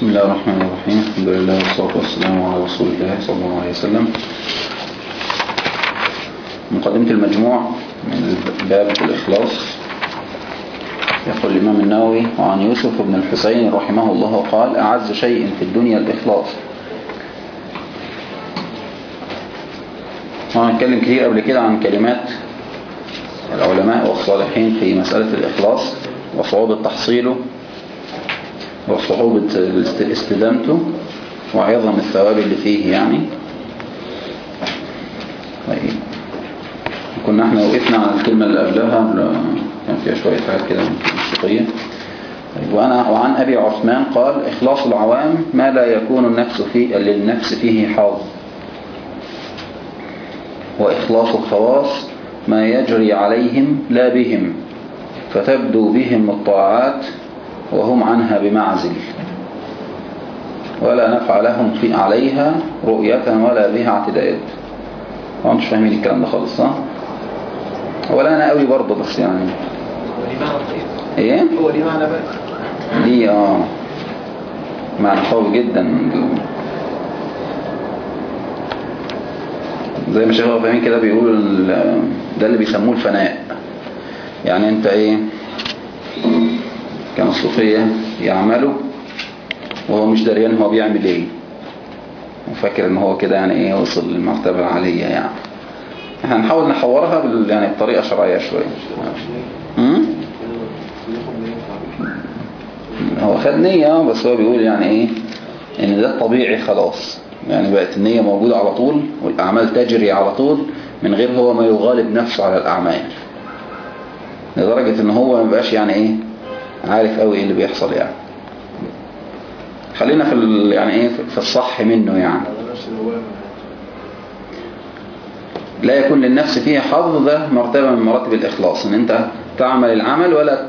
بسم الله الرحمن الرحيم. الحمد لله والصلاة والسلام على رسول الله صلى الله عليه وسلم. مقدمة المجموع من باب الإخلاص. يقول الإمام النووي وعن يوسف بن الحسين رحمه الله قال أعز شيء في الدنيا الإخلاص. هنتكلم كتير قبل كده عن كلمات العلماء والصالحين في مسألة الإخلاص وصعوبة تحصيله. وصعوبة استدامته وعظم الثواب اللي فيه يعني. طيب. كنا إحنا وقفنا على الكلمة اللي قبلها كان فيها شوية حاجات كده موسيقية طيب وأنا وعن أبي عثمان قال إخلاص العوام ما لا يكون النفس فيه للنفس فيه حظ. وإخلاص الخواص ما يجري عليهم لا بهم. فتبدو بهم الطاعات وهم عنها بمعزل. ولا نفع لهم في عليها رؤية ولا بها اعتداد هو مش فاهمين الكلام ده خالص صح ولا أنا قوي برضه بس يعني. طيب إيه؟ هو ليه معنى بقى؟ دي أه. معنى قوي جدا. زي ما شيخ فاهمين كده بيقولوا ده اللي بيسموه الفناء. يعني أنت إيه؟ الصوفية يعملوا وهو مش دريان هو بيعمل إيه. وفاكر ان هو كده يعني إيه وصل للمرتبة العالية يعني. إحنا هنحاول نحورها بال يعني بطريقة شرعية شوية. هو خد نية بس هو بيقول يعني إيه ان ده الطبيعي خلاص. يعني بقت النية موجودة على طول والأعمال تجري على طول من غير هو ما يغالب نفسه على الأعمال. لدرجة ان هو ما بقاش يعني إيه عارف قوي إيه اللي بيحصل يعني. خلينا في يعني إيه في الصح منه يعني. لا يكون للنفس فيه حظ ده مرتبة من مراتب الإخلاص إن أنت تعمل العمل ولا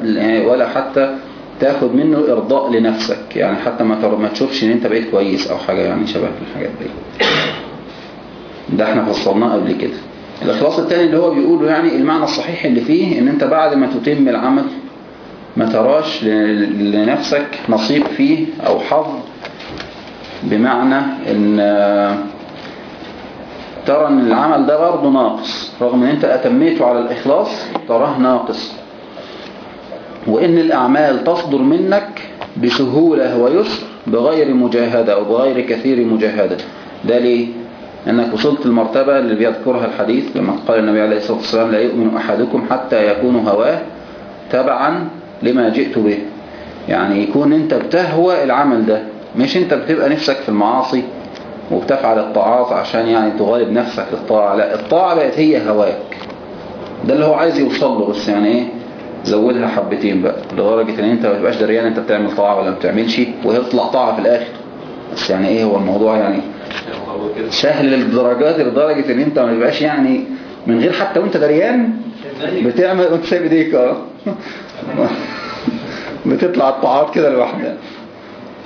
ولا حتى تاخد منه إرضاء لنفسك يعني حتى ما ما تشوفش إن أنت بقيت كويس أو حاجة يعني شبه الحاجات دي. ده إحنا فصلناه قبل كده. الإخلاص الثاني اللي هو بيقوله يعني المعنى الصحيح اللي فيه إن أنت بعد ما تتم العمل ما تراش لنفسك نصيب فيه أو حظ بمعنى إن ترى إن العمل ده برضه ناقص رغم إن أنت أتميته على الإخلاص تراه ناقص. وإن الأعمال تصدر منك بسهولة ويسر بغير مجاهدة أو بغير كثير مجاهدة. ده ليه؟ انك وصلت المرتبة اللي بيذكرها الحديث لما قال النبي عليه الصلاة والسلام لا يؤمن أحدكم حتى يكون هواه تبعا لما جئت به. يعني يكون أنت بتهوى العمل ده مش أنت بتبقى نفسك في المعاصي وبتفعل الطاعات عشان يعني تغالب نفسك للطاعة لا الطاعة بقت هي هواك. ده اللي هو عايز يوصل له بس يعني إيه؟ زودها حبتين بقى لدرجة إن أنت ما تبقاش دريان أنت بتعمل طاعة ولا ما بتعملش وهي تطلع طاعة في الآخر. بس يعني إيه هو الموضوع يعني سهل للدرجات لدرجة إن أنت ما تبقاش يعني من غير حتى وأنت دريان بتعمل وانت سايب إيديك آه. بتطلع الطاعات كده لوحدها.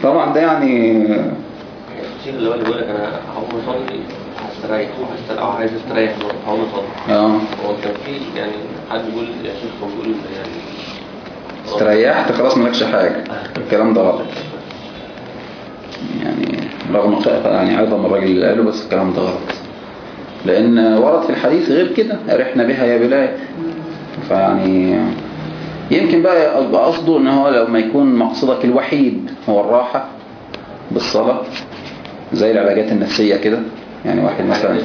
طبعا ده يعني الشيخ اللي هو بيقول لك أنا هقوم أصلي هستريح وهستريح أو عايز أستريح برضه هقوم أصلي. آه. هو كان في يعني حد بيقول يا شيخ كان بيقول يعني استريحت خلاص مالكش حاجة. الكلام ده غلط. يعني رغم يعني عظم الراجل اللي قاله بس الكلام ده غلط. لأن ورد في الحديث غير كده. أرحنا بها يا بلال. فيعني يمكن بقى قصده إن هو لو ما يكون مقصدك الوحيد هو الراحة بالصلاة زي العلاجات النفسية كده. يعني واحد مثلا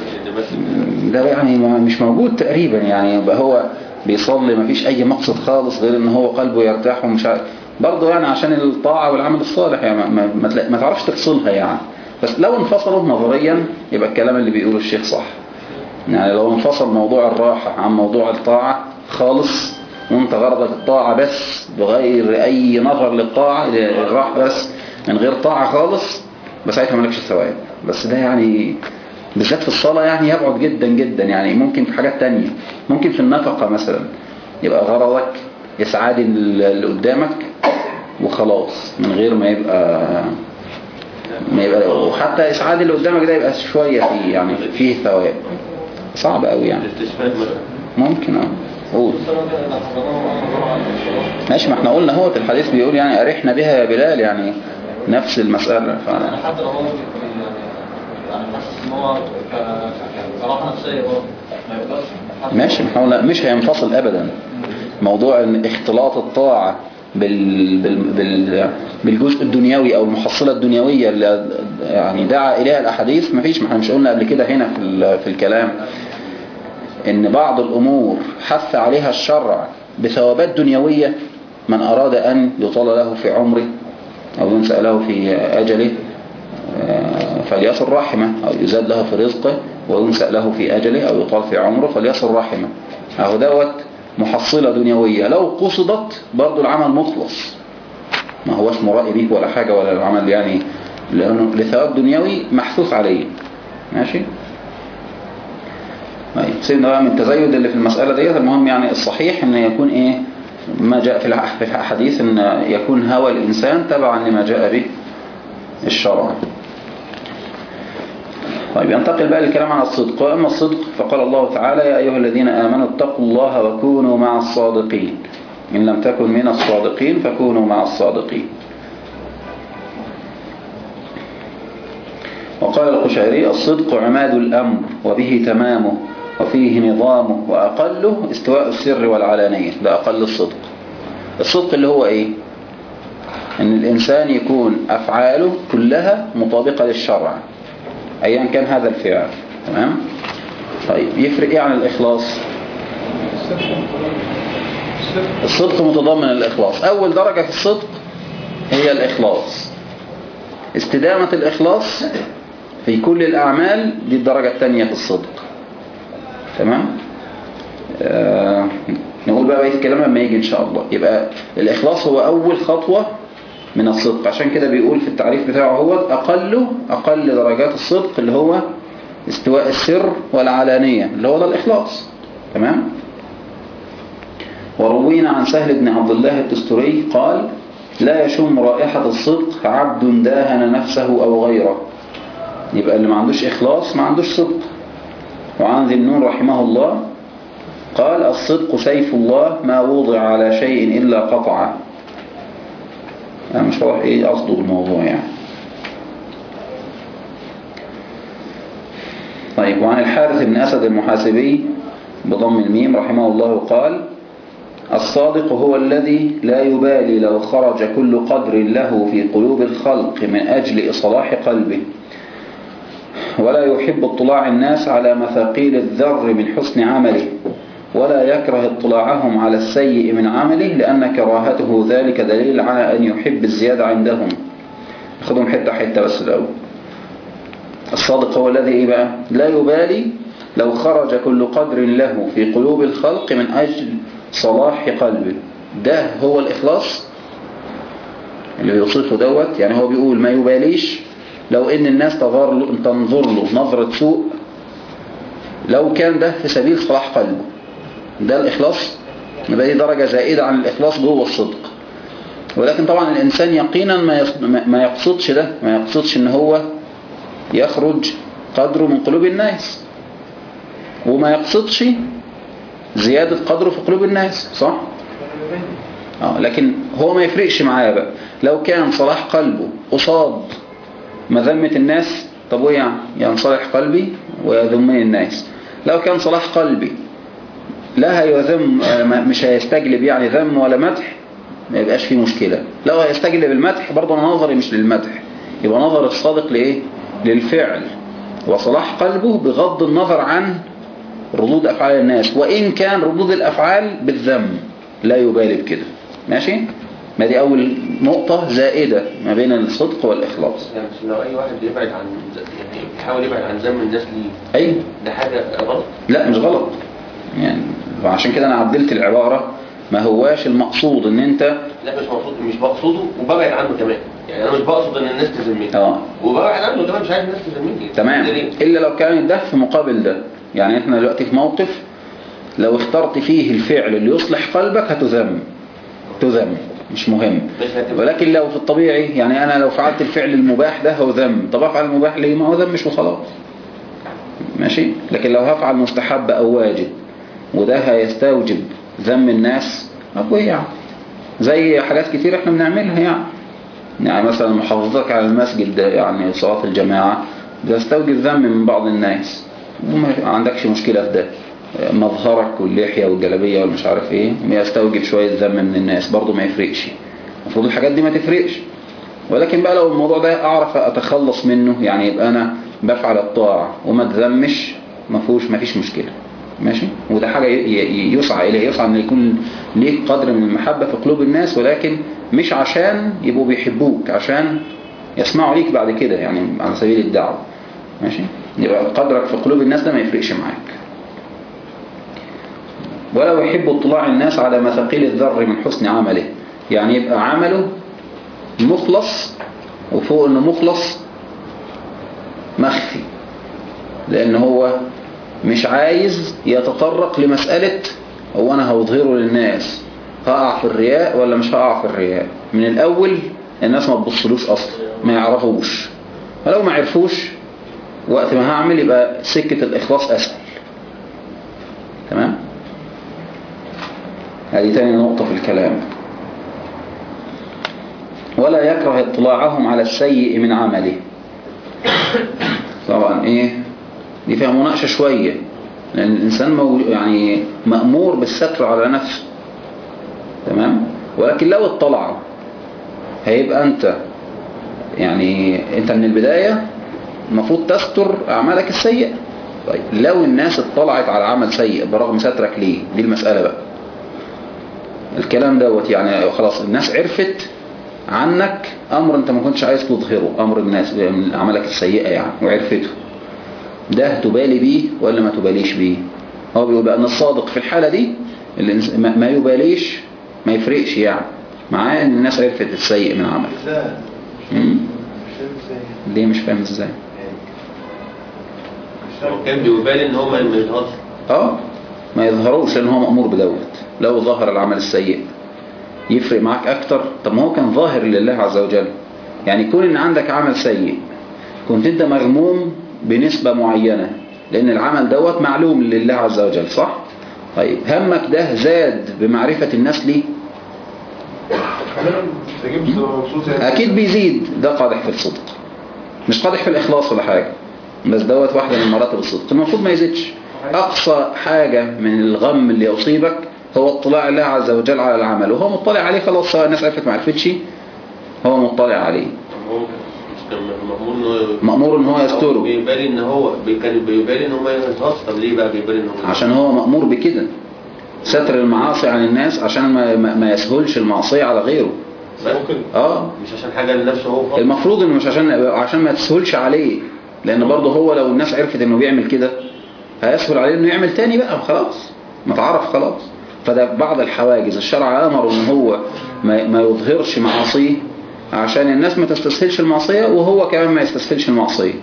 ده يعني مش موجود تقريبا يعني يبقى هو بيصلي ما فيش أي مقصد خالص غير إن هو قلبه يرتاح ومش عارف. برضه يعني عشان الطاعة والعمل الصالح يعني ما, ما, ما تعرفش تفصلها يعني. بس لو انفصلوا نظريا يبقى الكلام اللي بيقوله الشيخ صح. يعني لو انفصل موضوع الراحة عن موضوع الطاعة خالص وانت غرضك الطاعة بس بغير أي نظر للطاعة الراحة بس من غير طاعة خالص بس ساعتها مالكش الثواب. بس ده يعني بالذات في الصلاة يعني يبعد جدا جدا يعني ممكن في حاجات تانية. ممكن في النفقة مثلا يبقى غرضك إسعاد اللي قدامك وخلاص من غير ما يبقى ما يبقى وحتى إسعاد اللي قدامك ده يبقى شوية فيه يعني فيه ثواب. صعب قوي يعني. ممكن آه. قول. ماشي ما إحنا قلنا هو الحديث بيقول يعني أرحنا بها يا بلال يعني نفس المسألة. ف... لحد لو هو يعني يعني حاسس إن هو ك- ك- كراحه نفسية برضه ما يقدرش. ماشي محاولة مش هينفصل أبدا. موضوع إن اختلاط الطاعة بال... بال... بال... بالجزء الدنيوي أو المحصلة الدنيوية اللي يعني دعا إليها الأحاديث مفيش ما إحنا مش قلنا قبل كده هنا في, ال... في الكلام. إن بعض الأمور حث عليها الشرع بثوابات دنيوية من أراد أن يطال له في عمره أو ينسأ له في أجله آه، فليصل رحمه أو يزاد له في رزقه وينسأ له في أجله أو يطال في عمره فليصل رحمه. أهو دوت محصلة دنيوية. لو قصدت برضو العمل مخلص. ما هوش مرائي بيك ولا حاجة ولا العمل يعني لأنه لثواب دنيوي محثوث عليه. ماشي؟ سيبنا بقى من التزايد اللي في المسألة ديت. المهم يعني الصحيح إن يكون إيه؟ ما جاء في الأحاديث إن يكون هوى الإنسان تبعا لما جاء به الشرع طيب ينتقل بقى الكلام عن الصدق. وأما الصدق فقال الله تعالى يا أيها الذين آمنوا اتقوا الله وكونوا مع الصادقين. إن لم تكن من الصادقين فكونوا مع الصادقين. وقال القشيري الصدق عماد الأمر وبه تمامه. وفيه نظامه وأقله استواء السر والعلانية ده أقل الصدق. الصدق اللي هو إيه؟ إن الإنسان يكون أفعاله كلها مطابقة للشرع ايا كان هذا الفعل تمام؟ طيب يفرق إيه عن الإخلاص؟ الصدق متضمن الإخلاص. أول درجة في الصدق هي الإخلاص. استدامة الإخلاص في كل الأعمال دي الدرجة الثانية في الصدق. تمام؟ آه نقول بقى بقية الكلام لما يجي إن شاء الله. يبقى الإخلاص هو أول خطوة من الصدق. عشان كده بيقول في التعريف بتاعه هو أقله أقل درجات الصدق اللي هو استواء السر والعلانية اللي هو ده الإخلاص. تمام؟ وروينا عن سهل بن عبد الله التستري قال لا يشم رائحة الصدق عبد داهن نفسه أو غيره. يبقى اللي ما عندوش إخلاص ما عندوش صدق. وعن ذي النون رحمه الله قال الصدق سيف الله ما وضع على شيء إلا قطعه. أنا مش واضح إيه قصده بالموضوع يعني. طيب وعن الحارث بن أسد المحاسبي بضم الميم رحمه الله قال الصادق هو الذي لا يبالي لو خرج كل قدر له في قلوب الخلق من أجل إصلاح قلبه. ولا يحب اطلاع الناس على مثاقيل الذر من حسن عمله ولا يكره اطلاعهم على السيء من عمله لأن كراهته ذلك دليل على أن يحب الزيادة عندهم. خدهم حتة حتة بس الأول الصادق هو الذي إيه بقى؟ لا يبالي لو خرج كل قدر له في قلوب الخلق من أجل صلاح قلبه. ده هو الإخلاص اللي يوصفه دوت؟ يعني هو بيقول ما يباليش لو إن الناس تنظر له, تنظر له نظرة سوء لو كان ده في سبيل صلاح قلبه. ده الإخلاص يبقى دي درجة زائدة عن الإخلاص جوه الصدق. ولكن طبعا الإنسان يقينا ما يقصدش ده ما يقصدش إن هو يخرج قدره من قلوب الناس. وما يقصدش زيادة قدره في قلوب الناس صح؟ آه لكن هو ما يفرقش معاه بقى. لو كان صلاح قلبه قصاد مذمة الناس طب إيه يعني ينصلح قلبي ويذمني الناس. لو كان صلاح قلبي لا هيذم مش هيستجلب يعني ذم ولا مدح ما يبقاش فيه مشكلة. لو هيستجلب المدح برضه نظري مش للمدح. يبقى نظر الصادق لإيه؟ للفعل. وصلاح قلبه بغض النظر عن ردود أفعال الناس. وإن كان ردود الأفعال بالذم لا يبالي بكده. ماشي؟ ما دي أول نقطة زائدة ما بين الصدق والإخلاص. يعني مش لو أي واحد بيبعد عن يعني بيحاول يبعد عن ذم الناس ليه؟ أي. ده حاجة غلط؟ لا مش غلط. يعني وعشان كده أنا عدلت العبارة ما هواش المقصود إن أنت لا مش مقصود مش بقصده وببعد عنه كمان. يعني أنا مش بقصد إن الناس تذمني. آه. وببعد عنه كمان مش عايز الناس تذمني. تمام. ليه؟ إلا لو كان ده في مقابل ده. يعني إحنا دلوقتي في موقف لو اخترت فيه الفعل اللي يصلح قلبك هتذم. تذم. مش مهم. ولكن لو في الطبيعي يعني أنا لو فعلت الفعل المباح ده هو ذم طب أفعل المباح ليه؟ ما هو ذم مش وخلاص. ماشي؟ لكن لو هفعل مستحب أو واجب وده هيستوجب ذم الناس اقوى يعني؟ زي حاجات كتير إحنا بنعملها يعني. يعني مثلا محافظتك على المسجد ده يعني صلاة الجماعة بتستوجب ذم من بعض الناس. وما عندكش مشكلة في ده. مظهرك واللحية والجلابية والمش عارف إيه يستوجب شوية ذم من الناس برضو ما يفرقش. المفروض الحاجات دي ما تفرقش. ولكن بقى لو الموضوع ده أعرف أتخلص منه يعني يبقى أنا بفعل الطاعة وما تذمش ما فيهوش ما فيش مشكلة. ماشي؟ وده حاجة يسعى إليه يسعى أن يكون ليك قدر من المحبة في قلوب الناس ولكن مش عشان يبقوا بيحبوك عشان يسمعوا ليك بعد كده يعني على سبيل الدعوة. ماشي؟ يبقى قدرك في قلوب الناس ده ما يفرقش معاك. ولو يحب اطلاع الناس على مثاقيل الذر من حسن عمله. يعني يبقى عمله مخلص وفوق إنه مخلص مخفي. لأن هو مش عايز يتطرق لمسألة هو أنا هظهره للناس هقع في الرياء ولا مش هقع في الرياء؟ من الأول الناس ما تبصلوش أصلا ما يعرفوش. ولو ما عرفوش وقت ما هعمل يبقى سكة الإخلاص أسهل تمام هذه تاني نقطة في الكلام. ولا يكره اطلاعهم على السيء من عمله. طبعا إيه؟ دي فيها مناقشة شوية. لأن الإنسان مو يعني مأمور بالستر على نفسه. تمام؟ ولكن لو اطلع هيبقى أنت يعني أنت من البداية المفروض تستر أعمالك السيئة. طيب لو الناس اطلعت على عمل سيء برغم سترك ليه؟ دي المسألة بقى. الكلام دوت يعني خلاص الناس عرفت عنك أمر أنت ما كنتش عايز تظهره أمر الناس من أعمالك السيئة يعني وعرفته. ده تبالي بيه ولا ما تباليش بيه؟ هو بيقول بقى إن الصادق في الحالة دي ما ما يباليش ما يفرقش يعني معاه إن الناس عرفت السيء من عمله إزاي؟ مم؟ مش فاهم إزاي ليه مش فاهم إزاي؟ هو كان بيبالي إن هو ما ما يظهرش. آه ما يظهروش لأن هو مأمور بدوت. لو ظهر العمل السيء. يفرق معاك أكتر؟ طب ما هو كان ظاهر لله عز وجل. يعني يكون إن عندك عمل سيء كنت أنت مغموم بنسبة معينة لأن العمل دوت معلوم لله عز وجل صح؟ طيب همك ده زاد بمعرفة الناس ليه؟ أكيد بيزيد. ده قادح في الصدق. مش قادح في الإخلاص ولا حاجة. بس دوت واحدة من مراتب الصدق. المفروض ما يزيدش. أقصى حاجة من الغم اللي يصيبك هو اطلاع الله عز وجل على العمل. وهو مطلع عليه خلاص سواء الناس عرفت ما عرفتش هو مطلع عليه. مأمور إن هو يستره. بيبالي إن هو كان بيبالي إن هو ما يظهرش طب ليه بقى بيبالي إن هو عشان هو مأمور بكده. ستر المعاصي عن الناس عشان ما, ما يسهلش المعصية على غيره. ممكن. آه. مش عشان حاجة لنفسه هو خالص. المفروض إنه مش عشان عشان ما تسهلش عليه. لأن برضه هو لو الناس عرفت إنه بيعمل كده هيسهل عليه إنه يعمل تاني بقى خلاص. ما تعرف خلاص. فده بعض الحواجز. الشرع أمر إن هو ما, ما يظهرش معاصيه عشان الناس ما تستسهلش المعصية وهو كمان ما يستسهلش المعصية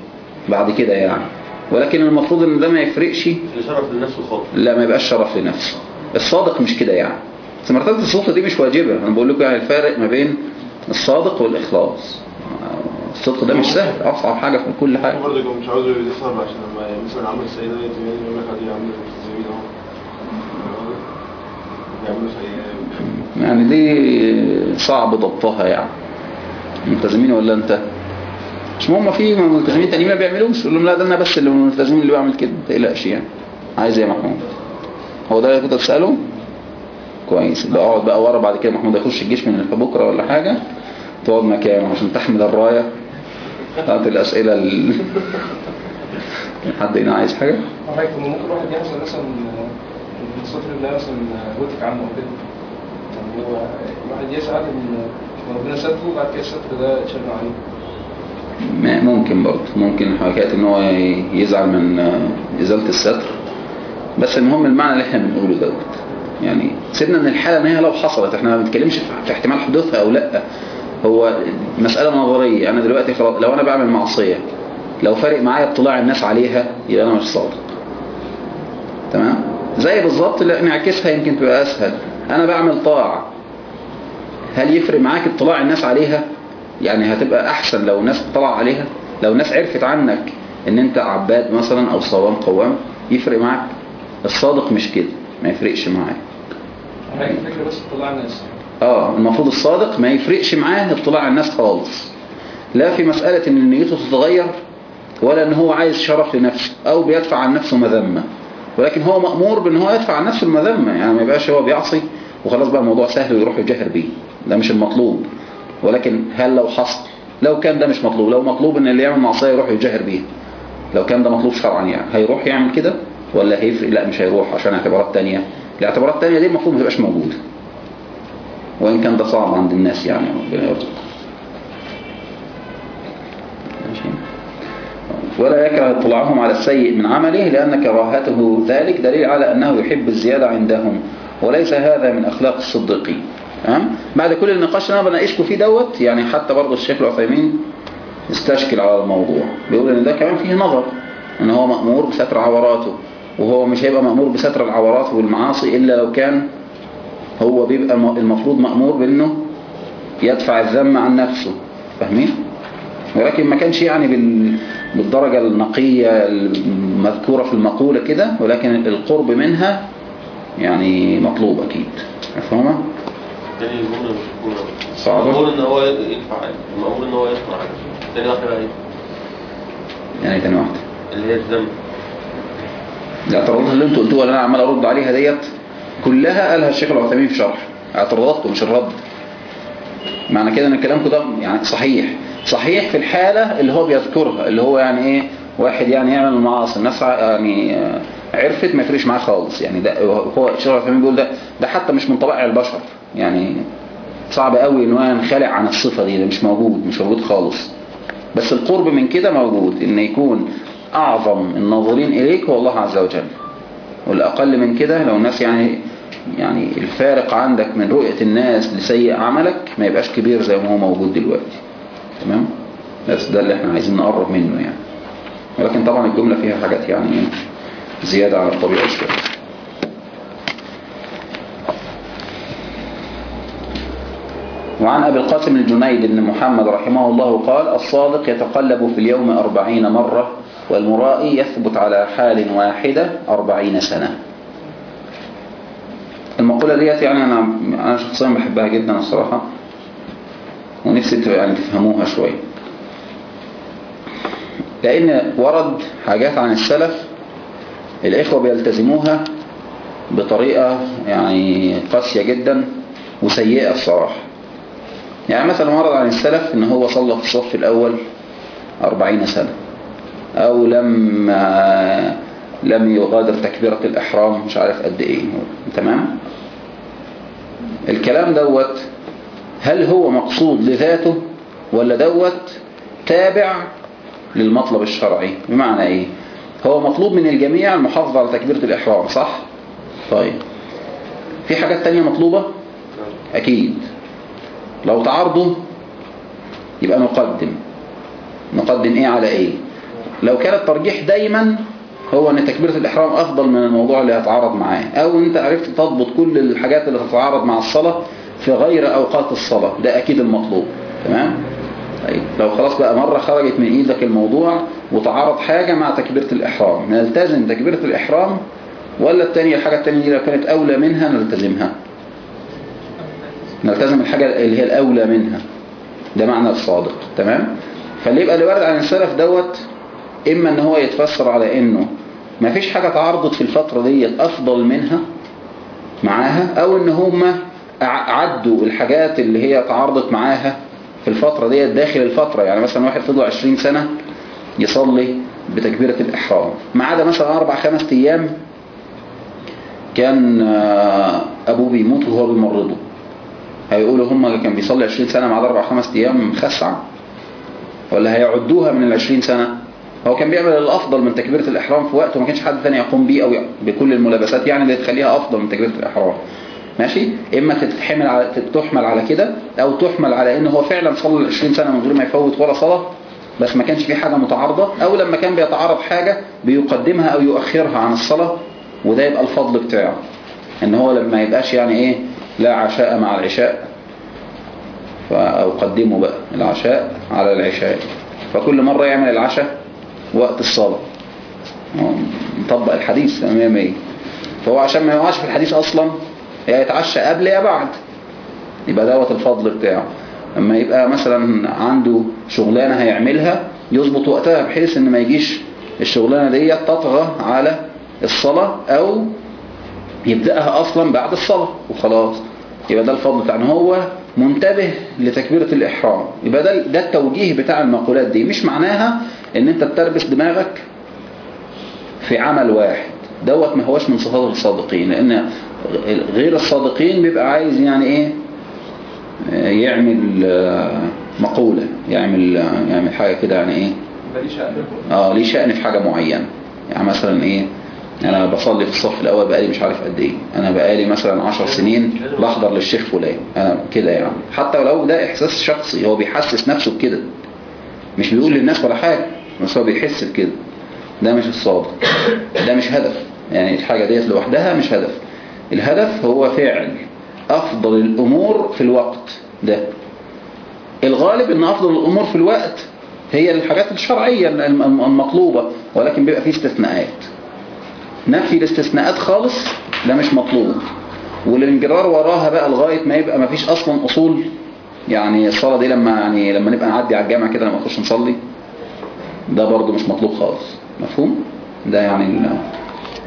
بعد كده يعني. ولكن المفروض إن ده ما يفرقش شرف لنفسه خالص. لا ما يبقاش شرف لنفسه الصادق مش كده يعني. بس مرتبة الصدق دي مش واجبة. أنا بقول لكم يعني الفارق ما بين الصادق والإخلاص. الصدق ده مش سهل. أصعب حاجة في كل حاجة. برضه مش عاوز يسهر عشان لما مثلا عمل ده يقول لك ادي عمل زميل اهو يعملوا سيء يعني دي صعب ضبطها يعني. ملتزمين ولا انت؟ مش مهم في ملتزمين تانيين ما بيعملوش يقول لهم لا ده أنا بس اللي من الملتزمين اللي بعمل كده ما تقلقش يعني. عايز إيه يا محمود؟ هو ده اللي كنت تساله كويس. يبقى اقعد بقى ورا بعد كده محمود يخش الجيش من بكرة ولا حاجة. تقعد مكانه عشان تحمل الراية. بتاعت الاسئله ال... حد هنا عايز حاجة؟ ممكن واحد يحصل مثلا سطر الله مثلا وتك عنه أو كده يعني هو الواحد يسعد إن ربنا ستره وبعد كده الستر ده اتشال عليه. ممكن برضه. ممكن حكاية إن هو يزعل من إزالة الستر بس المهم المعنى اللي إحنا بنقوله دوت. يعني سيبنا من الحالة إن هي لو حصلت. إحنا ما بنتكلمش في احتمال حدوثها أو لأ. هو مسألة نظرية. أنا دلوقتي خلاص لو أنا بعمل معصية لو فارق معايا اطلاع الناس عليها يبقى أنا مش صادق. تمام؟ زي بالظبط لا نعكسها يمكن تبقى أسهل. أنا بعمل طاعة. هل يفرق معاك اطلاع الناس عليها؟ يعني هتبقى أحسن لو الناس اطلع عليها؟ لو الناس عرفت عنك إن أنت عباد مثلا أو صوام قوام يفرق معاك؟ الصادق مش كده. ما يفرقش معاك. الفكرة بس تطلع الناس. آه المفروض الصادق ما يفرقش معاه اطلاع الناس خالص. لا في مسألة إن نيته تتغير ولا إن هو عايز شرف لنفسه أو بيدفع عن نفسه مذمة. ولكن هو مأمور بأن هو يدفع عن نفسه المذمة يعني ما يبقاش هو بيعصي وخلاص بقى الموضوع سهل ويروح يجهر بيه. ده مش المطلوب. ولكن هل لو حصل؟ لو كان ده مش مطلوب لو مطلوب إن اللي يعمل معصية يروح يجهر بيها. لو كان ده مطلوب شرعا يعني. هيروح يعمل كده ولا هيفرق؟ لا مش هيروح عشان اعتبارات تانية. الاعتبارات التانية دي المفروض ما تبقاش موجودة. وإن كان ده صعب عند الناس يعني ربنا يرزق ولا يكره اطلاعهم على السيء من عمله لأن كراهته ذلك دليل على أنه يحب الزيادة عندهم وليس هذا من أخلاق الصديقين تمام؟ بعد كل النقاش اللي أنا بناقشكم فيه دوت يعني حتى برضه الشيخ العثيمين استشكل على الموضوع بيقول إن ده كمان فيه نظر إن هو مأمور بستر عوراته وهو مش هيبقى مأمور بستر العورات والمعاصي إلا لو كان هو بيبقى المفروض مأمور بأنه يدفع الذم عن نفسه فاهمين؟ ولكن ما كانش يعني بال... بالدرجة النقية المذكورة في المقولة كده ولكن القرب منها يعني مطلوب أكيد. مفهومة؟ تاني الجملة مش مفهومة صعبة؟ المأمور إن هو يدفع المأمور إن هو يصنع تاني واحدة بقى إيه؟ يعني تاني واحدة. اللي هي الذنب. الاعتراضات اللي أنتوا قلتوها اللي أنا عمال أرد عليها ديت كلها قالها الشيخ العثيمين في شرح. اعتراضاتكم مش الرد. معنى كده إن كلامكم ده يعني صحيح. صحيح في الحالة اللي هو بيذكرها اللي هو يعني إيه واحد يعني يعمل المعاصي الناس يعني آه، عرفت ما يفرقش معاه خالص. يعني ده هو الشيخ العثيمين بيقول ده ده حتى مش من طبائع البشر. يعني صعب قوي ان هو ينخلع عن الصفة دي ده مش موجود مش موجود خالص. بس القرب من كده موجود ان يكون أعظم الناظرين إليك هو الله عز وجل. والأقل من كده لو الناس يعني يعني الفارق عندك من رؤية الناس لسيء عملك ما يبقاش كبير زي ما هو موجود دلوقتي. تمام؟ بس ده اللي إحنا عايزين نقرب منه يعني. ولكن طبعا الجملة فيها حاجات يعني إيه زيادة على الطبيعة شوية. وعن أبي القاسم الجنيد بن محمد رحمه الله قال الصادق يتقلب في اليوم أربعين مرة والمرائي يثبت على حال واحدة أربعين سنة. المقولة ديت يعني أنا أنا شخصيا بحبها جدا الصراحة. ونفسي ت- يعني تفهموها شوية. لأن ورد حاجات عن السلف الإخوة بيلتزموها بطريقة يعني قاسية جدا وسيئة الصراحة. يعني مثلا ورد عن السلف إن هو صلى في الصف الأول أربعين سنة أو لم لم يغادر تكبيرة الإحرام مش عارف قد إيه. تمام؟ الكلام دوت هل هو مقصود لذاته ولا دوت؟ تابع للمطلب الشرعي. بمعنى إيه؟ هو مطلوب من الجميع المحافظة على تكبيرة الإحرام صح؟ طيب. في حاجات تانية مطلوبة؟ أكيد. لو تعارضوا يبقى نقدم. نقدم إيه على إيه؟ لو كان الترجيح دايما هو إن تكبيرة الإحرام أفضل من الموضوع اللي هيتعارض معاه أو أنت عرفت تضبط كل الحاجات اللي تتعارض مع الصلاة في غير أوقات الصلاة. ده أكيد المطلوب. تمام؟ طيب لو خلاص بقى مرة خرجت من إيدك الموضوع وتعارض حاجة مع تكبيرة الإحرام نلتزم تكبيرة الإحرام ولا التانية الحاجة التانية دي لو كانت أولى منها نلتزمها؟ نلتزم الحاجة اللي هي الأولى منها. ده معنى الصادق. تمام؟ فاللي يبقى اللي وارد عن السلف دوت إما إن هو يتفسر على إنه ما فيش حاجة تعرضت في الفترة دي أفضل منها معاها أو إن هم عدوا الحاجات اللي هي تعارضت معاها في الفترة دي داخل الفترة. يعني مثلا واحد فضل 20 سنة يصلي بتكبيرة الإحرام. ما عدا مثلا أربع خمس أيام كان آه، أبوه بيموت وهو بيمرضه. هيقولوا هم كان بيصلي 20 سنة مع أربع خمس أيام خسع ولا هيعدوها من ال 20 سنة. هو كان بيعمل الأفضل من تكبيرة الإحرام في وقت وما كانش حد ثاني يقوم بيه أو بكل الملابسات. يعني اللي تخليها أفضل من تكبيرة الإحرام. ماشي؟ إما تتحمل على تحمل على كده أو تحمل على إن هو فعلا صلى 20 سنة من غير ما يفوت ولا صلاة بس ما كانش في حاجة متعارضة أو لما كان بيتعارض حاجة بيقدمها أو يؤخرها عن الصلاة وده يبقى الفضل بتاعه. إن هو لما يبقاش يعني إيه لا عشاء مع العشاء فأقدمه بقى العشاء على العشاء. فكل مرة يعمل العشاء وقت الصلاة. نطبق الحديث مية مية فهو عشان ما يقعش في الحديث أصلا يا يتعشى قبل يا بعد. يبقى دوت الفضل بتاعه. أما يبقى مثلا عنده شغلانة هيعملها يظبط وقتها بحيث إن ما يجيش الشغلانة دي تطغى على الصلاة أو يبدأها أصلا بعد الصلاة وخلاص. يبقى ده الفضل بتاع إن هو منتبه لتكبيرة الإحرام. يبقى ده, ده التوجيه بتاع المقولات دي. مش معناها إن أنت تتربس دماغك في عمل واحد. دوت ما هوش من صفات الصادقين. لأن غير الصادقين بيبقى عايز يعني إيه؟ يعمل آه، مقولة يعمل آه، يعمل حاجة كده يعني إيه؟ آه ليه شأن في حاجة معينة. يعني مثلا إيه؟ أنا بصلي في الصف الأول بقالي مش عارف قد إيه. أنا بقالي مثلا عشر سنين بحضر للشيخ فلان. أنا كده يعني. حتى لو ده إحساس شخصي هو بيحسس نفسه بكده. مش بيقول للناس ولا حاجة بس هو بيحس بكده. ده مش الصادق. ده مش هدف. يعني الحاجة ديت لوحدها مش هدف. الهدف هو فعل. أفضل الأمور في الوقت ده. الغالب إن أفضل الأمور في الوقت هي الحاجات الشرعية الم- المطلوبة ولكن بيبقى فيه استثناءات. نفي الاستثناءات خالص ده مش مطلوب. والانجرار وراها بقى لغاية ما يبقى ما فيش أصلا أصول. يعني الصلاة دي لما يعني لما نبقى نعدي على الجامع كده لما نخش نصلي ده برضو مش مطلوب خالص. مفهوم؟ ده يعني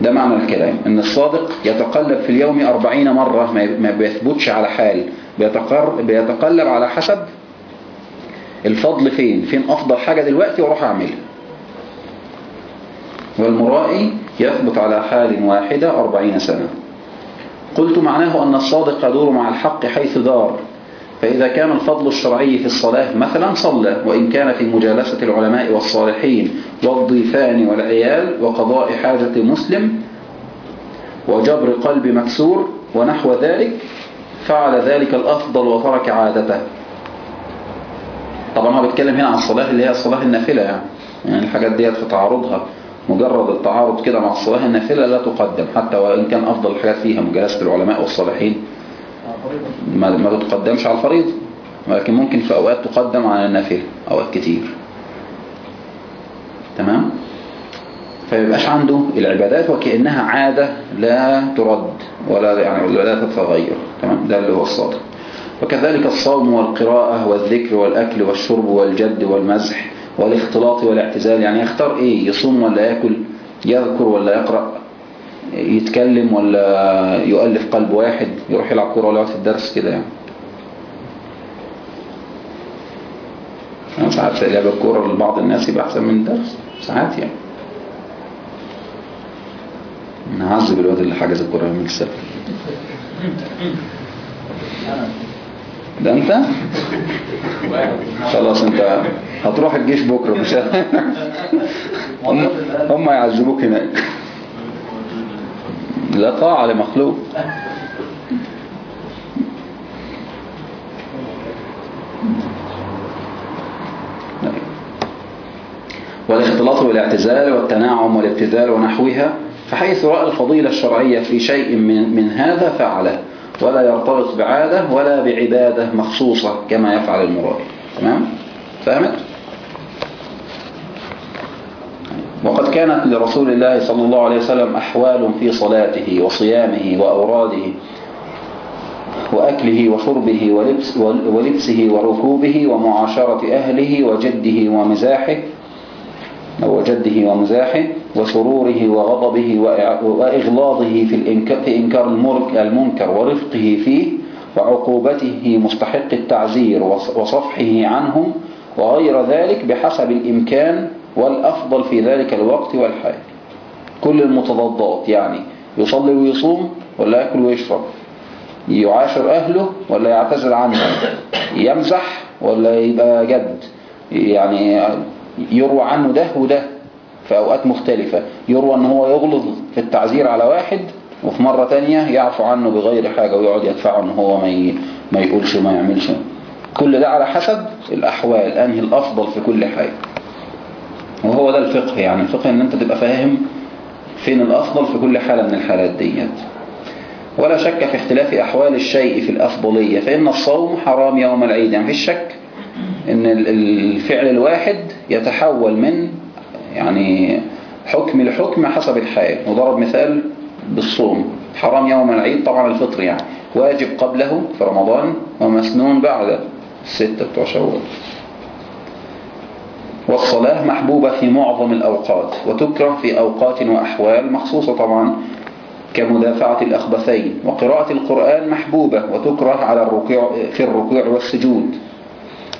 ده معنى الكلام إن الصادق يتقلب في اليوم أربعين مرة ما- بيثبتش على حال بيتقلب على حسب الفضل فين فين أفضل حاجة دلوقتي وأروح أعملها. والمرائي يثبت على حال واحدة أربعين سنة. قلت معناه أن الصادق يدور مع الحق حيث دار. فإذا كان الفضل الشرعي في الصلاة مثلا صلى وإن كان في مجالسة العلماء والصالحين والضيفان والعيال وقضاء حاجة مسلم وجبر قلب مكسور ونحو ذلك فعل ذلك الأفضل وترك عادته. طبعا هو بيتكلم هنا عن الصلاة اللي هي الصلاة النافلة يعني, يعني الحاجات ديت في تعارضها. مجرد التعارض كده مع الصلاة النافلة لا تقدم حتى وإن كان أفضل الحاجات فيها مجالسة العلماء والصالحين. ما ما تقدمش على الفريضة. ولكن ممكن في أوقات تقدم على النافلة أوقات كتير. تمام؟ فيبقاش عنده العبادات وكأنها عادة لا ترد ولا يعني لا تتغير. تمام؟ ده اللي هو الصادق. وكذلك الصوم والقراءة والذكر والأكل والشرب والجد والمزح والاختلاط والاعتزال. يعني يختار إيه؟ يصوم ولا يأكل؟ يذكر ولا يقرأ؟ يتكلم ولا يؤلف قلب واحد يروح يلعب كورة ولا في الدرس كده يعني. ساعات لعب الكورة لبعض الناس يبقى أحسن من الدرس ساعات يعني. نعذب الواد اللي حجز الكورة من السبت ده أنت؟ خلاص أنت هتروح الجيش بكرة مش هم يعذبوك هناك. لا طاعة لمخلوق والاختلاط والاعتزال والتناعم والابتذال ونحوها فحيث رأى الفضيلة الشرعية في شيء من, من هذا فعله ولا يرتبط بعادة ولا بعبادة مخصوصة كما يفعل المرائي تمام؟ فهمت؟ وقد كانت لرسول الله صلى الله عليه وسلم أحوال في صلاته وصيامه وأوراده وأكله وشربه ولبس ولبسه وركوبه ومعاشرة أهله وجده ومزاحه أو جده ومزاحه وسروره وغضبه وإغلاظه في, في إنكار المنكر ورفقه فيه وعقوبته مستحق التعزير وص- وصفحه عنهم وغير ذلك بحسب الإمكان والأفضل في ذلك الوقت والحال. كل المتضادات يعني يصلي ويصوم ولا يأكل ويشرب. يعاشر أهله ولا يعتذر عنهم يمزح ولا يبقى جد. يعني يروى عنه ده وده في أوقات مختلفة. يروى أنه هو يغلظ في التعزير على واحد وفي مرة تانية يعفو عنه بغير حاجة ويقعد يدفعه أنه هو ما. ما يقولش ما يعملش. كل ده على حسب الأحوال أنهي الأفضل في كل حاجة. وهو ده الفقه يعني. الفقه أن أنت تبقى فاهم فين الأفضل في كل حالة من الحالات ديت. ولا شك في اختلاف أحوال الشيء في الأفضلية فإن الصوم حرام يوم العيد. يعني مفيش شك إن ال- الفعل الواحد يتحول من يعني حكم لحكم حسب الحال. وضرب مثال بالصوم. حرام يوم العيد طبعا الفطر يعني. واجب قبله في رمضان ومسنون بعد الستة بتوع شوال والصلاة محبوبة في معظم الأوقات وتكره في أوقات وأحوال مخصوصة طبعا كمدافعة الأخبثين. وقراءة القرآن محبوبة وتكره على الركوع في الركوع والسجود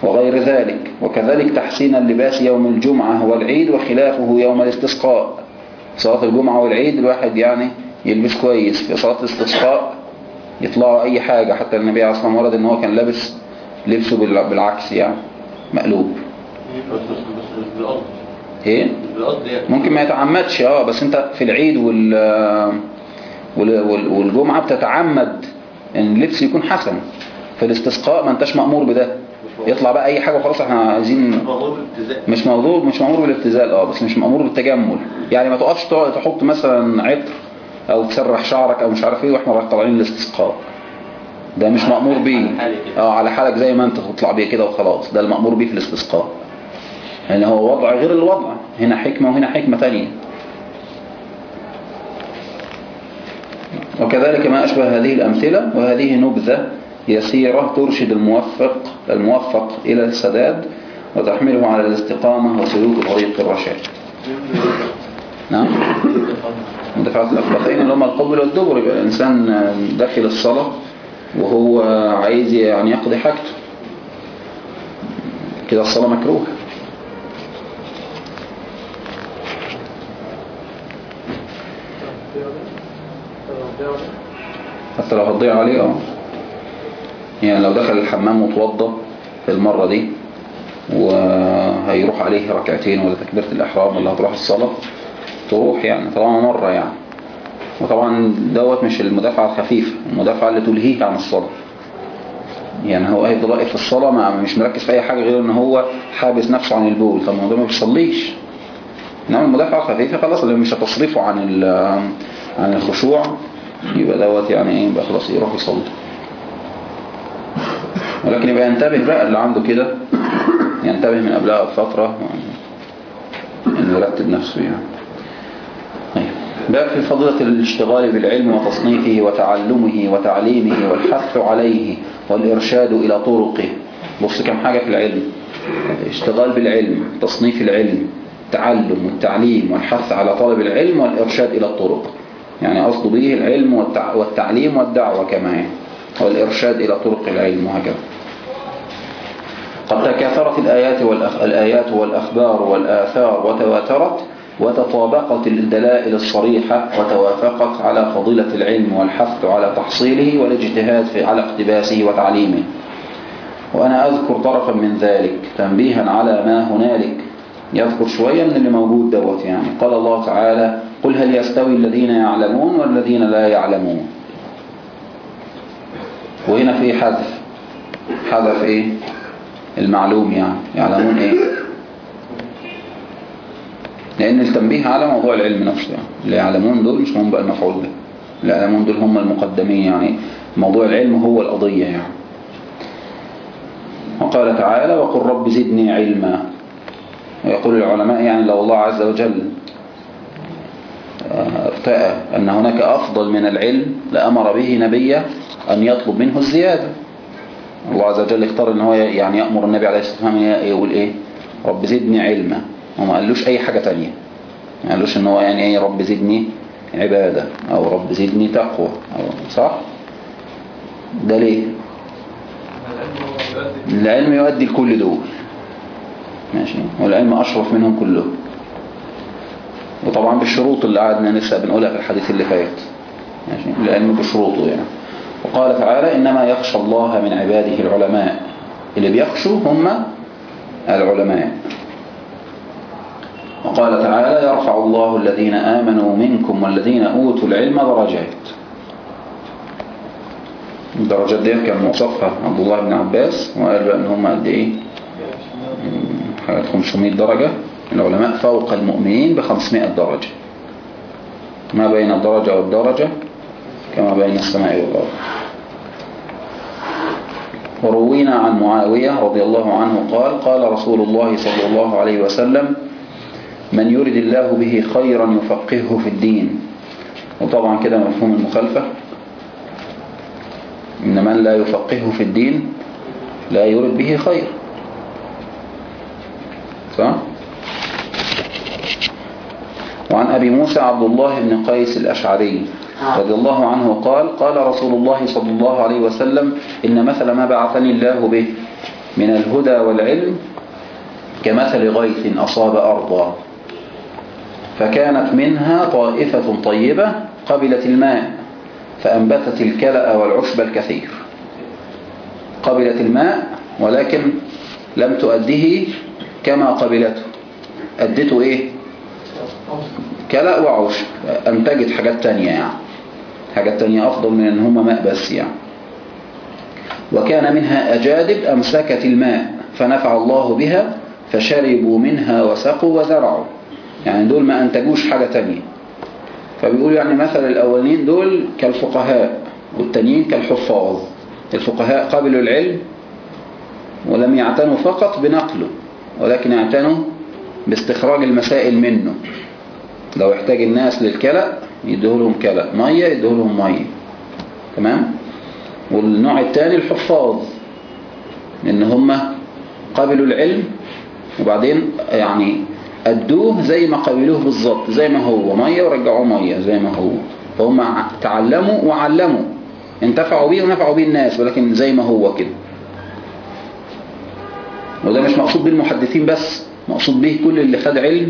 وغير ذلك. وكذلك تحسين اللباس يوم الجمعة والعيد وخلافه يوم الاستسقاء. صلاة الجمعة والعيد الواحد يعني يلبس كويس. في صلاة الاستسقاء يطلعوا أي حاجة حتى النبي عليه الصلاة والسلام ورد إن هو كان لابس لبسه بال- بالعكس يعني مقلوب. إيه؟ ممكن ما يتعمدش آه بس أنت في العيد وال وال- وال- والجمعة بتتعمد إن اللبس يكون حسن. في الاستسقاء ما أنتش مأمور بده. يطلع بقى أي حاجة وخلاص إحنا عايزين مأمور مش موضوع مش مأمور بالابتذال آه بس مش مأمور بالتجمل. يعني ما تقفش تحط مثلا عطر أو تسرح شعرك أو مش عارف إيه وإحنا طالعين الاستسقاء ده مش مأمور بيه. آه على حالك زي ما أنت تطلع بيه كده وخلاص. ده المأمور بيه في الاستسقاء. يعني هو وضع غير الوضع. هنا حكمة وهنا حكمة تانية وكذلك ما أشبه هذه الأمثلة وهذه نبذة يسيرة ترشد الموفق الموفق إلى السداد وتحمله على الاستقامة وسلوك طريق الرشاد نعم. دفعات الأخبثين اللي هم القبل والدبر. الإنسان داخل الصلاة وهو عايز يعني يقضي حاجته. كده الصلاة مكروهة. حتى لو هتضيع عليه آه. يعني لو دخل الحمام وتوضى في المرة دي وهيروح عليه ركعتين ولا تكبيرة الإحرام ولا هتروح الصلاة تروح يعني طالما مرة يعني. وطبعا دوت مش المدافعة الخفيفة المدافعة اللي تلهيه عن الصلاة. يعني هو هيفضل واقف في الصلاة ما مش مركز في أي حاجة غير إن هو حابس نفسه عن البول. طب ما هو ده ما بيصليش. إنما المدافعة الخفيفة خلاص اللي مش هتصرفه عن عن الخشوع يبقى دوت يعني إيه يبقى خلاص يروح يصلي. ولكن يبقى ينتبه بقى اللي عنده كده ينتبه من قبلها بفترة إنه يرتب نفسه يعني. طيب. باب في فضيلة الاشتغال بالعلم وتصنيفه وتعلمه وتعليمه والحث عليه والإرشاد إلى طرقه. بص كم حاجة في العلم. اشتغال بالعلم تصنيف العلم التعلم والتعليم والحث على طلب العلم والإرشاد إلى الطرق. يعني قصده به العلم والتع... والتعليم والدعوة كمان والإرشاد إلى طرق العلم وهكذا. قد تكاثرت الآيات, والأخ... الآيات والأخبار والآثار وتواترت وتطابقت الدلائل الصريحة وتوافقت على فضيلة العلم والحث على تحصيله والاجتهاد في على اقتباسه وتعليمه. وأنا أذكر طرفا من ذلك تنبيها على ما هنالك. يذكر شوية من اللي موجود دوت يعني. قال الله تعالى قل هل يستوي الذين يعلمون والذين لا يعلمون. وهنا في حذف. حذف إيه؟ المعلوم يعني. يعلمون إيه؟ لأن التنبيه على موضوع العلم نفسه يعني. اللي يعلمون دول مش هم بقى المفعول به اللي يعلمون دول هم المقدمين يعني. موضوع العلم هو القضية يعني. وقال تعالى وقل رب زدني علما. ويقول العلماء يعني لو الله عز وجل ارتأى أن هناك أفضل من العلم لأمر به نبيه أن يطلب منه الزيادة. الله عز وجل اختار أن هو يعني يأمر النبي عليه الصلاة والسلام يقول إيه؟ رب زدني علما. وما قالوش أي حاجة تانية. ما قالوش أن هو يعني إيه رب زدني عبادة أو رب زدني تقوى. أو صح؟ ده ليه؟ العلم يؤدي لكل دول. ماشي. والعلم أشرف منهم كلهم. وطبعا بالشروط اللي قعدنا لسه بنقولها في الحديث اللي فات ماشي؟ العلم بشروطه يعني. وقال تعالى إنما يخشى الله من عباده العلماء. اللي بيخشوا هم العلماء. وقال تعالى يرفع الله الذين آمنوا منكم والذين أوتوا العلم درجات. الدرجات دي كان موصفها عبد الله بن عباس وقال بقى ان هم قد إيه؟ حوالي 500 درجة. العلماء فوق المؤمنين ب 500 درجة. ما بين الدرجة والدرجة كما بين السماء والأرض. وروينا عن معاوية رضي الله عنه قال قال رسول الله صلى الله عليه وسلم من يرد الله به خيرا يفقهه في الدين. وطبعا كده مفهوم المخالفة. إن من لا يفقهه في الدين لا يرد به خير. صح؟ وعن أبي موسى عبد الله بن قيس الأشعري رضي الله عنه قال قال رسول الله صلى الله عليه وسلم إن مثل ما بعثني الله به من الهدى والعلم كمثل غيث أصاب أرضا فكانت منها طائفة طيبة قبلت الماء فأنبتت الكلأ والعشب الكثير. قبلت الماء ولكن لم تؤديه كما قبلته. أدته إيه؟ كلأ وعشب أنتجت حاجات تانية يعني. حاجات تانية أفضل من أن هما ماء بس يعني. وكان منها أجادب أمسكت الماء فنفع الله بها فشربوا منها وسقوا وزرعوا. يعني دول ما أنتجوش حاجة تانية. فبيقول يعني مثل الأولين دول كالفقهاء والتانيين كالحفاظ. الفقهاء قبلوا العلم ولم يعتنوا فقط بنقله ولكن اعتنوا باستخراج المسائل منه. لو احتاج الناس للكلأ يدهلهم كلأ مية يدهلهم مية. تمام؟ والنوع الثاني الحفاظ. إن هم قبلوا العلم وبعدين يعني أدوه زي ما قبلوه بالظبط زي ما هو. مية ورجعوه مية زي ما هو. فهم تعلموا وعلموا. انتفعوا بيه ونفعوا بيه الناس ولكن زي ما هو كده. وده مش مقصود بيه المحدثين بس مقصود به كل اللي خد علم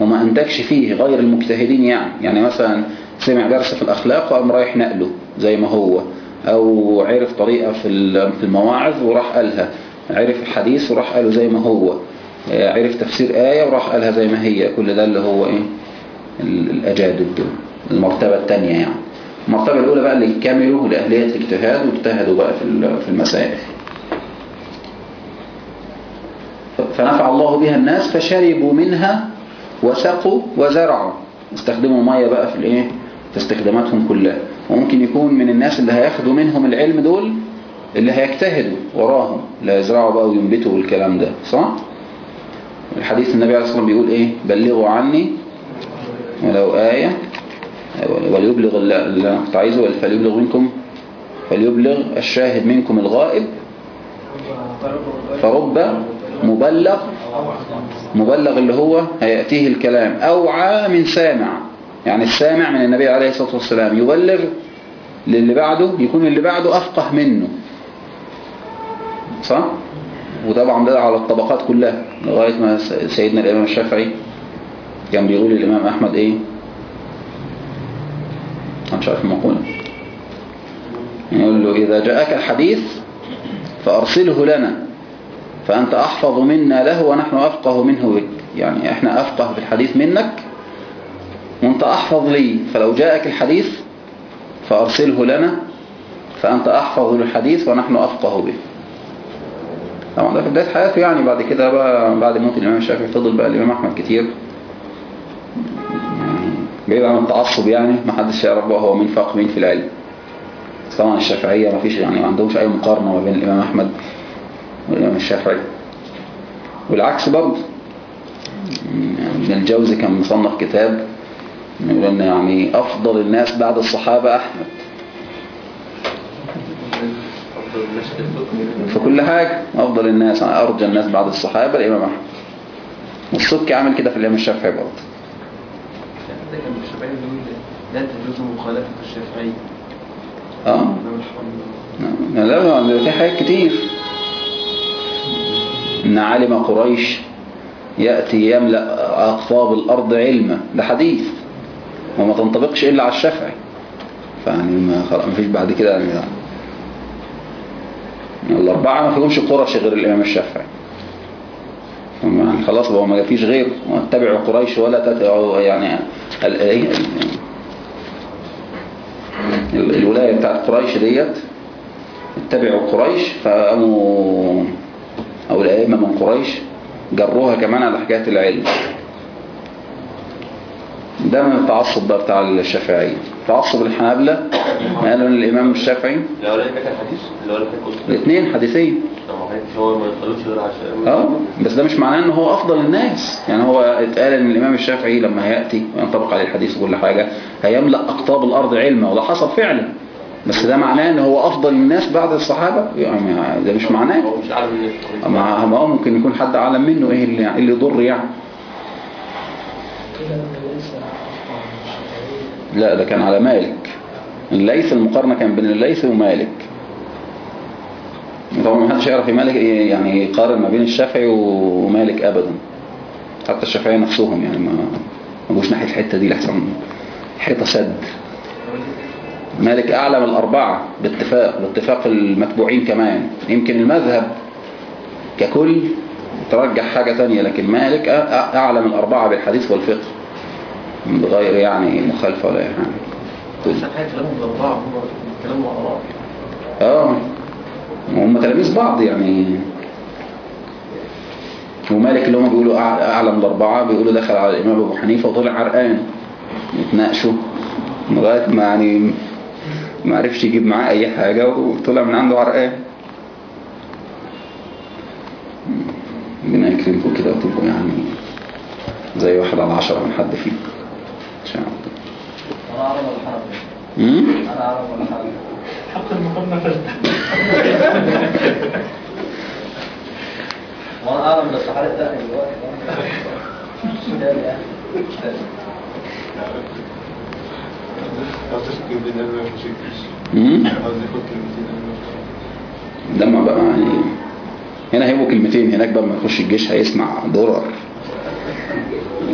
وما انتجش فيه غير المجتهدين يعني. يعني مثلا سمع درس في الأخلاق وقام رايح نقله زي ما هو أو عرف طريقة في في المواعظ وراح قالها. عرف الحديث وراح قاله زي ما هو. عرف تفسير آية وراح قالها زي ما هي. كل ده اللي هو إيه؟ الأجادب دول المرتبة الثانية يعني. المرتبة الأولى بقى اللي كملوا لأهلية الاجتهاد واجتهدوا بقى في المسائل. فنفع الله بها الناس فشربوا منها وسقوا وزرعوا. استخدموا مية بقى في الايه؟ في استخداماتهم كلها. وممكن يكون من الناس اللي هياخدوا منهم العلم دول اللي هيجتهدوا وراهم اللي هيزرعوا بقى وينبتوا والكلام ده صح؟ الحديث النبي عليه الصلاة والسلام بيقول إيه؟ بلغوا عني ولو آية. وليبلغ اللي كنت عايزه فليبلغ منكم؟ فليبلغ الشاهد منكم الغائب. فرب مبلغ مبلغ اللي هو هيأتيه الكلام. أوعى من سامع. يعني السامع من النبي عليه الصلاة والسلام. يبلغ للي بعده يكون اللي بعده أفقه منه. صح؟ وطبعا ده على الطبقات كلها. لغاية ما سيدنا الإمام الشافعي كان بيقول الإمام أحمد إيه؟ أنا مش عارف المقولة يقول له إذا جاءك الحديث فأرسله لنا. فأنت أحفظ منا له ونحن أفقه منه بك. يعني إحنا أفقه بالحديث منك وأنت أحفظ لي. فلو جاءك الحديث فأرسله لنا فأنت أحفظ للحديث ونحن أفقه به. طبعا ده في بداية حياته يعني. بعد كده بقى بعد موت الإمام الشافعي فضل بقى الإمام أحمد كتير. يعني بعيد عن التعصب يعني ما حدش يعرف بقى هو مين فاق مين في العلم. طبعا الشافعية ما فيش يعني ما عندهمش أي مقارنة ما بين الإمام أحمد. الشافعي والعكس برضه. ابن الجوزي كان مصنف كتاب يقول ان يعني أفضل الناس بعد الصحابة أحمد. في كل حاجة أفضل الناس أرجى الناس بعد الصحابة الإمام أحمد. والسبكي عامل كده في الإمام الشافعي برضه. الشافعي بيقول لا تجوز مخالفة الشافعي آه لا لا في حاجات كتير. إن عالم قريش يأتي يملأ أقطاب الأرض علما. ده حديث. وما تنطبقش إلا على الشافعي. فيعني ما فيش بعد كده يعني. الأربعة ما فيهمش قرش غير الإمام الشافعي. خلاص بقى ما فيش غير اتبعوا قريش ولا تتبعوا يعني الولاية بتاعت قريش ديت. اتبعوا قريش فقاموا أو الأئمة من قريش جروها كمان على حكاية العلم. ده من التعصب بقى بتاع الشافعية تعصب الحنابلة قالوا الإمام الشافعي؟ الأولاني كان حديث الأولاني كان كتب الاثنين حديثين. هو ما آه بس ده مش معناه إن هو أفضل الناس. يعني هو اتقال إن الإمام الشافعي لما هيأتي وينطبق عليه الحديث وكل حاجة هيملأ أقطاب الأرض علما وده حصل فعلا. بس ده معناه إن هو أفضل الناس بعد الصحابة؟ يعني ده مش معناه. هو مش ما ما هو ممكن يكون حد أعلم منه إيه اللي إيه اللي يضر يعني؟ لا ده كان على مالك. الليث المقارنة كان بين الليث ومالك. طبعا ما حدش يعرف مالك إيه يعني يقارن ما بين الشافعي ومالك ابدا. حتى الشافعية نفسهم يعني ما ما جوش ناحية الحتة دي لحسن حيطة سد. مالك أعلى من الأربعة باتفاق باتفاق المتبوعين كمان. يمكن المذهب ككل ترجح حاجة تانية لكن مالك أ- أ- أعلى من الأربعة بالحديث والفقه. بغير يعني مخالفة ولا حاجة كلامهم الأربعة هم كلامهم بعض. آه. هم تلاميذ بعض يعني. ومالك اللي هم بيقولوا أع- أعلى من الأربعة بيقولوا دخل على الإمام أبو حنيفة وطلع عرقان. يتناقشوا. لغاية ما يعني ما عرفش يجيب معاه أي حاجة وطلع من عنده عرقان. ربنا يكرمكم كده وتبقوا يعني زي واحد على عشرة من حد فيكم. إن شاء الله. أنا أعرف ولا؟ أنا أعرف ولا حق المقارنة فلتة وأنا أعرف بس حرج داخل دلوقتي. قبل ما بقى يعني هنا هيبقوا كلمتين هناك بقى لما يخش الجيش هيسمع درر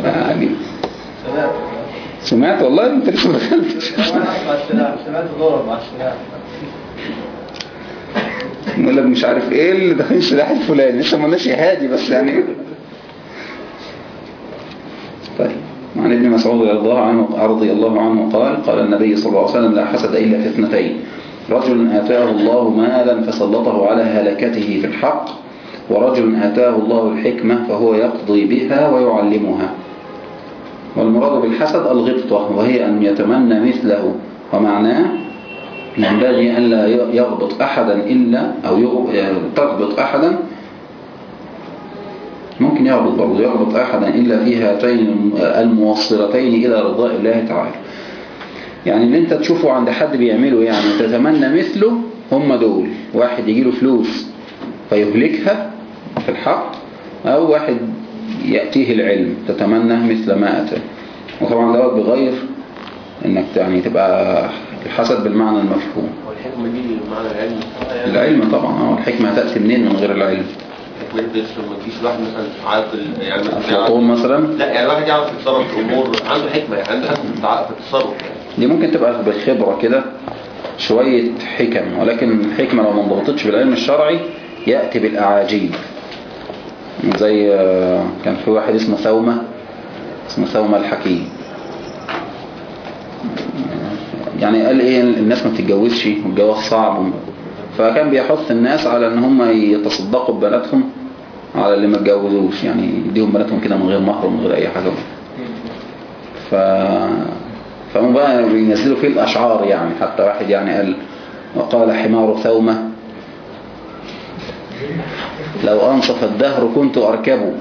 يعني سمعت والله؟ انت لسه ما دخلتش. سمعت ضرب مع السلاح يقول لك مش عارف إيه اللي داخلين السلاح الفلاني لسه ما قلناش هادي بس يعني طيب عن ابن مسعود رضي الله عنه رضي الله عنه قال قال النبي صلى الله عليه وسلم لا حسد إلا في اثنتين. رجل آتاه الله مالا فسلطه على هلكته في الحق ورجل آتاه الله الحكمة فهو يقضي بها ويعلمها. والمراد بالحسد الغبطة وهي أن يتمنى مثله. ومعناه ينبغي أن لا يغبط أحدا إلا أو تغبط أحدا ممكن يغبط برضه يغبط أحدا إلا في هاتين الموصلتين إلى رضاء الله تعالى. يعني اللي أنت تشوفه عند حد بيعمله يعني تتمنى مثله هم دول. واحد يجيله فلوس فيهلكها في الحق أو واحد يأتيه العلم تتمنى مثل ما أتى. وطبعا دوت بغير إنك يعني تبقى الحسد بالمعنى المفهوم. والحكمة دي معنى العلم. العلم طبعا أه الحكمة هتأتي منين من غير العلم؟ بس لما واحد مثلا عارف ال- يعني مثلا أفلاطون مثلا؟ لا يعني واحد يعرف يتصرف في الأمور عنده حكمة يعني عنده حكمة في التصرف يعني. دي ممكن تبقى بالخبرة كده شوية حكم ولكن الحكمة لو ما انضبطتش بالعلم الشرعي يأتي بالأعاجيب. زي آه، كان في واحد اسمه ثومة اسمه ثومة الحكيم. يعني قال إيه الناس ما بتتجوزش والجواز صعب فكان بيحث الناس على إن هم يتصدقوا ببناتهم على اللي ما اتجوزوش يعني يديهم بناتهم كده من غير مهر ومن غير أي حاجة. ف فهم بقى بينزلوا فيه الأشعار يعني. حتى واحد يعني قال وقال حمار ثومة لو أنصف الدهر كنت أركبه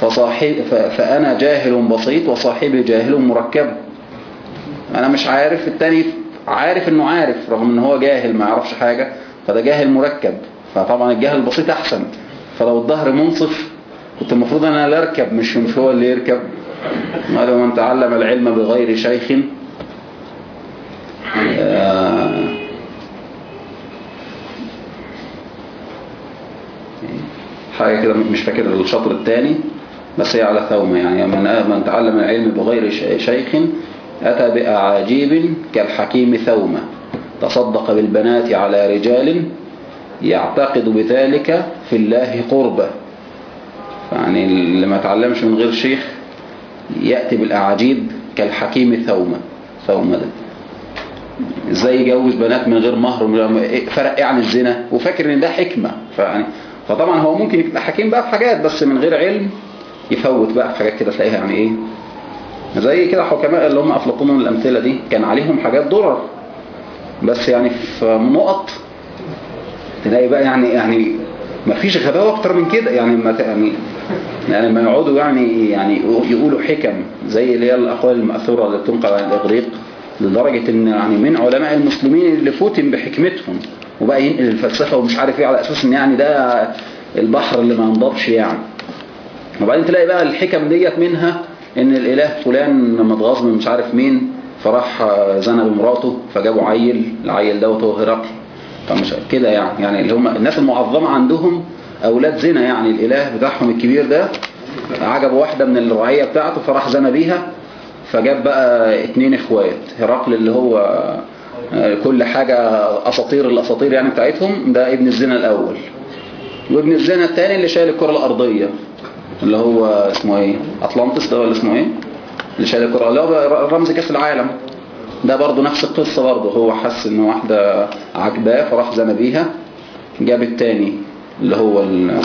فصاحب ف... فأنا جاهل بسيط وصاحبي جاهل مركب. أنا مش عارف التاني عارف إنه عارف رغم إن هو جاهل ما يعرفش حاجة فده جاهل مركب. فطبعا الجاهل البسيط أحسن. فلو الظهر منصف كنت المفروض أنا اللي أركب مش مش هو اللي يركب. قال من تعلم العلم بغير شيخ؟ آه، حاجة كده مش فاكر الشطر الثاني. بس هي على ثومة يعني. من من تعلم العلم بغير شيخ أتى بأعاجيب كالحكيم ثومة. تصدق بالبنات على رجال يعتقد بذلك في الله قربة يعني اللي ما تعلمش من غير شيخ يأتي بالأعاجيب كالحكيم ثومة ثومة ده. إزاي يجوز بنات من غير مهر فرق عن الزنا؟ وفاكر إن ده حكمة فيعني فطبعا هو ممكن يبقى حكيم بقى في حاجات بس من غير علم يفوت بقى في حاجات كده تلاقيها يعني إيه؟ زي كده حكماء اللي هم افلاطون من الأمثلة دي كان عليهم حاجات ضرر. بس يعني في نقط تلاقي بقى يعني يعني ما فيش غباوة أكتر من كده. يعني ما يعني يعني ما يقعدوا يعني يعني يقولوا حكم زي اللي هي الأقوال المأثورة اللي بتنقل عن الإغريق لدرجة إن يعني من علماء المسلمين اللي فتن بحكمتهم وبقى ينقل الفلسفة ومش عارف إيه على أساس إن يعني ده البحر اللي ما ينضبش يعني. وبعدين تلاقي بقى الحكم ديت منها إن الإله فلان متغاظ من مش عارف مين فراح زنى بمراته فجابوا عيل العيل دوت هو هرقل. فمش كده يعني. يعني اللي هم الناس المعظمة عندهم أولاد زنا يعني. الإله بتاعهم الكبير ده عجب واحدة من الرعية بتاعته فراح زنى بيها فجاب بقى اتنين إخوات هرقل اللي هو آه، كل حاجة أساطير الأساطير يعني بتاعتهم ده ابن الزنا الأول. وابن الزنا الثاني اللي شايل الكرة الأرضية اللي هو اسمه إيه؟ أطلانتس ده ولا اسمه إيه؟ اللي شايل الكرة اللي هو رمز كأس العالم. ده برضه نفس القصة برضه هو حس إن واحدة عجباه فراح زنى بيها جاب التاني اللي هو ال-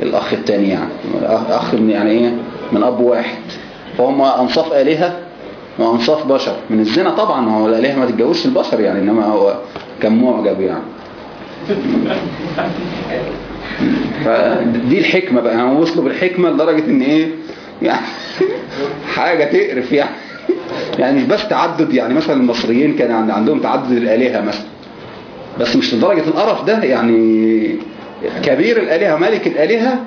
الأخ التاني يعني. أخ من يعني إيه؟ من أب واحد. فهم أنصاف آلهة وأنصاف بشر. من الزنا طبعا هو الآلهة ما تتجوزش البشر يعني إنما هو كان معجب يعني. فدي الحكمة بقى. هم وصلوا بالحكمة لدرجة إن إيه؟ يعني حاجة تقرف يعني. يعني مش بس تعدد يعني مثلا المصريين كان عند- عندهم تعدد الآلهة مثلا. بس مش لدرجة القرف ده يعني كبير الآلهة ملك الآلهة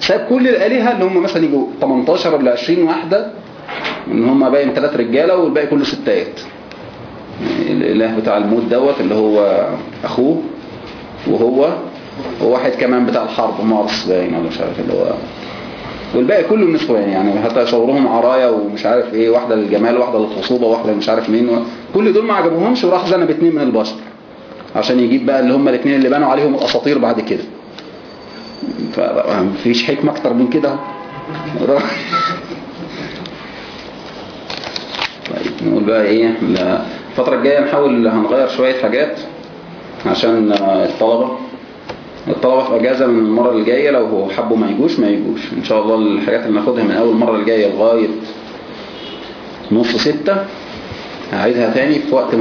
ساب كل الآلهة اللي هم مثلا يجوا 18 ولا 20 واحدة إن هم باين ثلاث رجالة والباقي كله ستات. الإله بتاع الموت دوت اللي هو أخوه وهو وواحد كمان بتاع الحرب مارس باين ولا مش عارف اللي هو. والباقي كله نسوان يعني. حتى يصوروهم عرايا ومش عارف إيه واحدة للجمال واحدة للخصوبة واحدة مش عارف مين و... كل دول ما عجبوهمش وراح زنى باتنين من البشر عشان يجيب بقى اللي هم الاثنين اللي بنوا عليهم الأساطير بعد كده. فمفيش حكمة أكتر من كده. طيب نقول بقى إيه الفترة الجاية نحاول هنغير شوية حاجات عشان آه، الطلبة. الطلبة في اجازة من المرة الجاية لو حبوا ما يجوش ما يجوش. إن شاء الله الحاجات اللي ناخدها من أول مرة الجاية لغاية نص ستة هعيدها تاني في وقت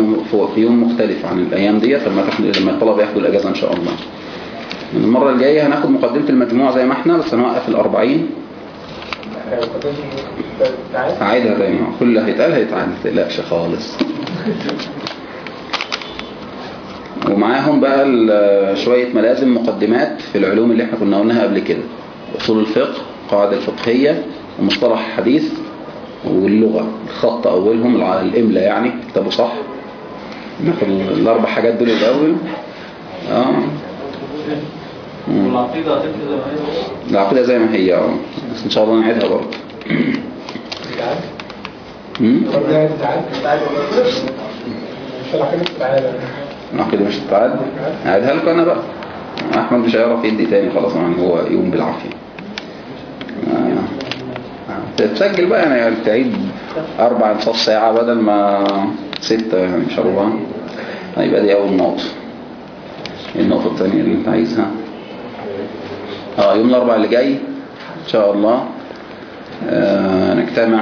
في يوم مختلف عن الأيام ديت لما لما الطلبة ياخدوا الأجازة إن شاء الله. من المرة الجاية هناخد مقدمة المجموعة زي ما إحنا بس هنوقف الأربعين. هعيدها تاني. كل اللي هيتقال هيتعاد تقلقش خالص. ومعاهم بقى شوية ملازم مقدمات في العلوم اللي إحنا كنا قلناها قبل كده أصول الفقه قاعدة الفقهية ومصطلح الحديث واللغة الخط أولهم الإملة يعني كتابه صح ناخد الأربع حاجات دول الأول آه. والعقيدة هتبقى زي ما هي العقيدة زي ما هي آه بس ان شاء الله نعيدها برضه مم؟ العقيدة مش هتتعاد اعيدها لكم أنا بقى. أحمد مش هيعرف يدي تاني خلاص يعني هو يقوم بالعافية. آه. آه. تتسجل بقى يعني تعيد أربع انصاف ساعة بدل ما ستة يعني مش اربعة يبقى دي أول نقطة. إيه النقطة الثانية اللي أنت عايزها؟ آه يوم الاربعاء اللي جاي إن شاء الله. آه نجتمع